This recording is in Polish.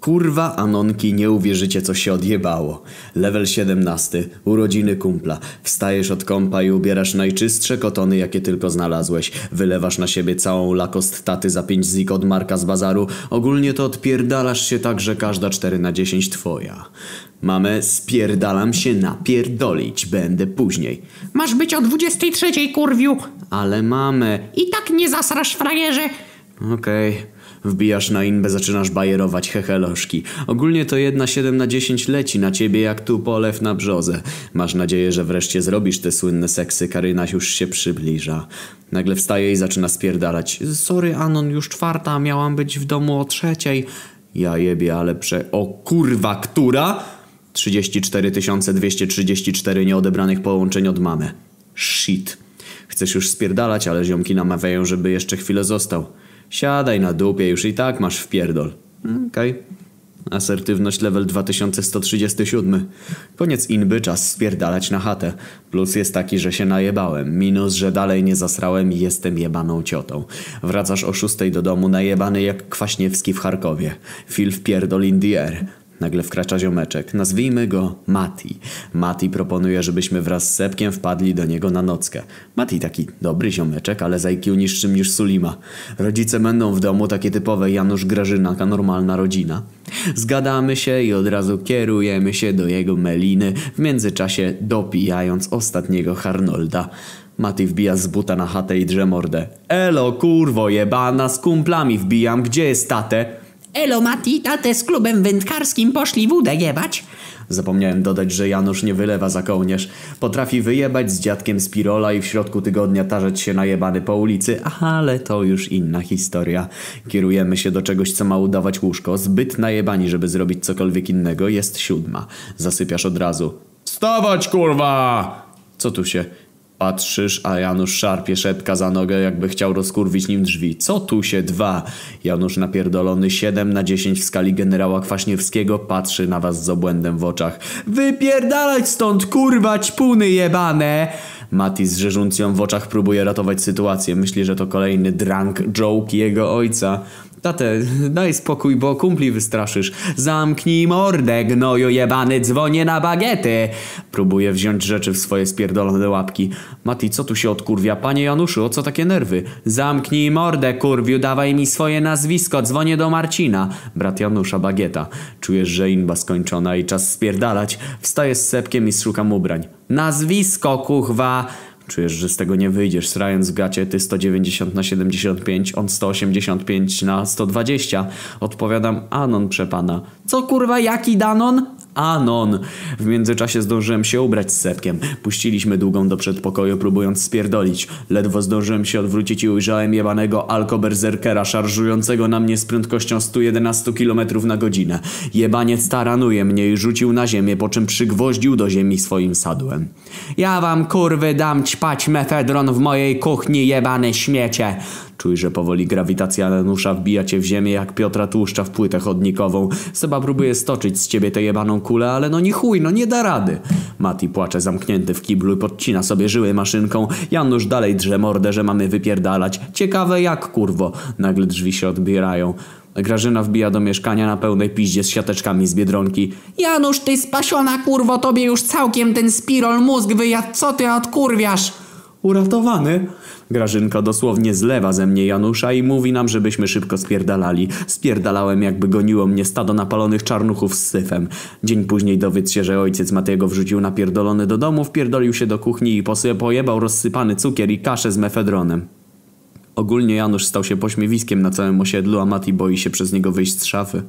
Kurwa, Anonki, nie uwierzycie co się odjebało. Level 17, urodziny kumpla. Wstajesz od kąpa i ubierasz najczystsze kotony jakie tylko znalazłeś. Wylewasz na siebie całą lakost taty za 5 zik od Marka z bazaru. Ogólnie to odpierdalasz się tak, że każda 4 na 10 twoja. Mamy spierdalam się napierdolić, będę później. Masz być o 23, kurwiu. Ale mamy... I tak nie zasrasz, frajerze. Okej. Wbijasz na inbę, zaczynasz bajerować heheloszki. Ogólnie to jedna 7 na 10 leci na ciebie jak tu polew na brzozę. Masz nadzieję, że wreszcie zrobisz te słynne seksy, Karyna już się przybliża. Nagle wstaje i zaczyna spierdalać. Sorry Anon, już czwarta, miałam być w domu o trzeciej. Ja jebie, ale prze... O kurwa, która? 34 234 nieodebranych połączeń od mamy. Shit. Chcesz już spierdalać, ale ziomki namawiają, żeby jeszcze chwilę został. Siadaj na dupie, już i tak masz wpierdol. Okej. Asertywność level 2137. Koniec inby, czas spierdalać na chatę. Plus jest taki, że się najebałem. Minus, że dalej nie zasrałem i jestem jebaną ciotą. Wracasz o szóstej do domu najebany jak Kwaśniewski w Charkowie. Phil wpierdol in the air. Nagle wkracza ziomeczek. Nazwijmy go Mati. Mati proponuje, żebyśmy wraz z Sepkiem wpadli do niego na nockę. Mati taki dobry ziomeczek, ale z IQ niższym niż Sulima. Rodzice będą w domu, takie typowe Janusz Grażynaka, normalna rodzina. Zgadamy się i od razu kierujemy się do jego meliny, w międzyczasie dopijając ostatniego Harnolda. Mati wbija z buta na chatę i drze mordę. Elo, kurwo jebana, z kumplami wbijam, gdzie jest tatę? Elo, Mati, tatę z klubem wędkarskim poszli wódę jebać. Zapomniałem dodać, że Janusz nie wylewa za kołnierz. Potrafi wyjebać z dziadkiem Spirola i w środku tygodnia tarzać się najebany po ulicy, ale to już inna historia. Kierujemy się do czegoś, co ma udawać łóżko. Zbyt najebani, żeby zrobić cokolwiek innego. Jest siódma. Zasypiasz od razu. Wstawać, kurwa! Co tu się... Patrzysz, a Janusz szarpie szepka za nogę, jakby chciał rozkurwić nim drzwi. Co tu się dwa? Janusz napierdolony 7 na 10 w skali generała Kwaśniewskiego patrzy na was z obłędem w oczach. Wypierdalać stąd, kurwa, ćpuny jebane! Mati z rzeżuncją w oczach próbuje ratować sytuację. Myśli, że to kolejny drunk joke jego ojca. Tate, daj spokój, bo kumpli wystraszysz. Zamknij mordę, gnoju jebany, dzwonię na bagiety. Próbuje wziąć rzeczy w swoje spierdolone łapki. Mati, co tu się odkurwia? Panie Januszu, o co takie nerwy? Zamknij mordę, kurwiu, dawaj mi swoje nazwisko, dzwonię do Marcina. Brat Janusza, bagieta. Czujesz, że inba skończona i czas spierdalać. Wstaję z sepkiem i szukam ubrań. Nazwisko, kuchwa! Czujesz, że z tego nie wyjdziesz, srając w gacie, ty 190 na 75, on 185 na 120. Odpowiadam, Anon przepana. Co kurwa, jaki Danon? Anon. W międzyczasie zdążyłem się ubrać z sepkiem. Puściliśmy długą do przedpokoju, próbując spierdolić. Ledwo zdążyłem się odwrócić i ujrzałem jebanego alkoberzerkera szarżującego na mnie z prędkością 111 km na godzinę. Jebaniec taranuje mnie i rzucił na ziemię, po czym przygwoździł do ziemi swoim sadłem. Ja wam kurwy dam ćpać mefedron w mojej kuchni, jebane śmiecie. Czuj, że powoli grawitacja Janusza wbija cię w ziemię jak Piotra tłuszcza w płytę chodnikową. Seba próbuje stoczyć z ciebie tę jebaną ale no nie chuj, no nie da rady. Mati płacze zamknięty w kiblu i podcina sobie żyły maszynką. Janusz dalej drze mordę, że mamy wypierdalać. Ciekawe jak, kurwo. Nagle drzwi się odbierają. Grażyna wbija do mieszkania na pełnej piździe z siateczkami z Biedronki. Janusz, ty spasiona kurwo, tobie już całkiem ten spirol mózg wyjadł, co ty odkurwiasz? Uratowany? Grażynka dosłownie zlewa ze mnie Janusza i mówi nam, żebyśmy szybko spierdalali. Spierdalałem jakby goniło mnie stado napalonych czarnuchów z syfem. Dzień później dowiedz się, że ojciec Matego wrzucił napierdolony do domu, wpierdolił się do kuchni i pojebał rozsypany cukier i kaszę z mefedronem. Ogólnie Janusz stał się pośmiewiskiem na całym osiedlu, a Mati boi się przez niego wyjść z szafy.